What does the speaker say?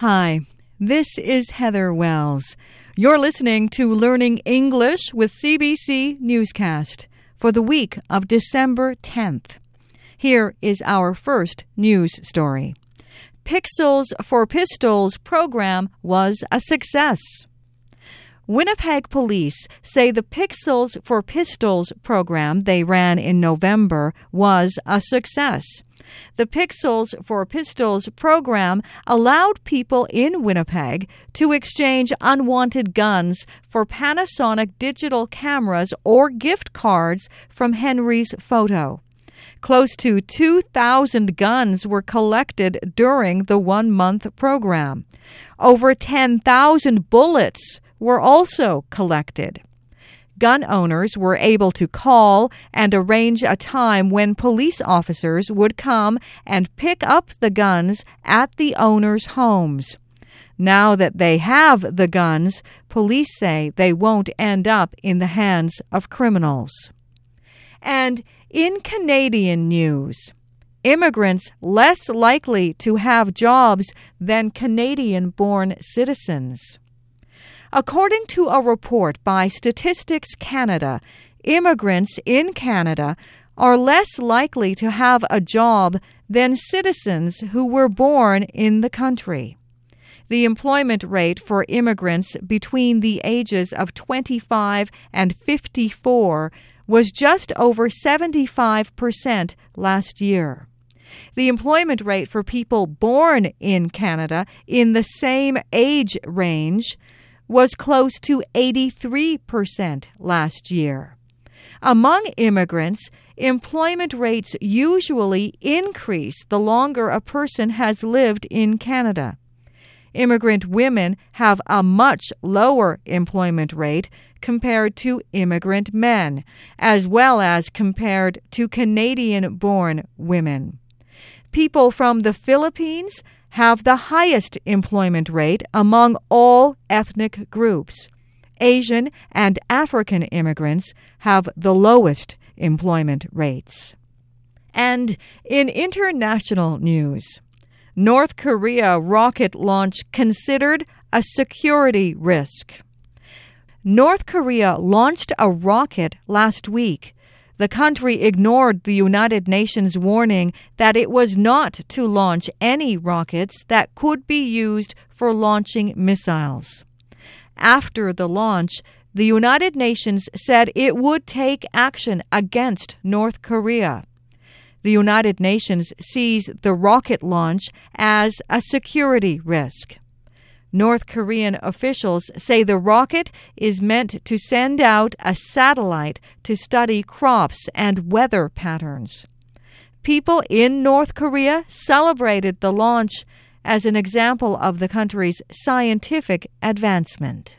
Hi, this is Heather Wells. You're listening to Learning English with CBC Newscast for the week of December 10th. Here is our first news story. Pixels for Pistols program was a success. Winnipeg police say the Pixels for Pistols program they ran in November was a success. The Pixels for Pistols program allowed people in Winnipeg to exchange unwanted guns for Panasonic digital cameras or gift cards from Henry's Photo. Close to 2,000 guns were collected during the one month program. Over 10,000 bullets were also collected gun owners were able to call and arrange a time when police officers would come and pick up the guns at the owners' homes. Now that they have the guns, police say they won't end up in the hands of criminals. And in Canadian news, immigrants less likely to have jobs than Canadian born citizens. According to a report by Statistics Canada, immigrants in Canada are less likely to have a job than citizens who were born in the country. The employment rate for immigrants between the ages of 25 and 54 was just over 75% last year. The employment rate for people born in Canada in the same age range was close to 83% last year. Among immigrants, employment rates usually increase the longer a person has lived in Canada. Immigrant women have a much lower employment rate compared to immigrant men, as well as compared to Canadian born women. People from the Philippines have the highest employment rate among all ethnic groups. Asian and African immigrants have the lowest employment rates. And in international news, North Korea rocket launch considered a security risk. North Korea launched a rocket last week the country ignored the United Nations warning that it was not to launch any rockets that could be used for launching missiles. After the launch, the United Nations said it would take action against North Korea. The United Nations sees the rocket launch as a security risk. North Korean officials say the rocket is meant to send out a satellite to study crops and weather patterns. People in North Korea celebrated the launch as an example of the country's scientific advancement.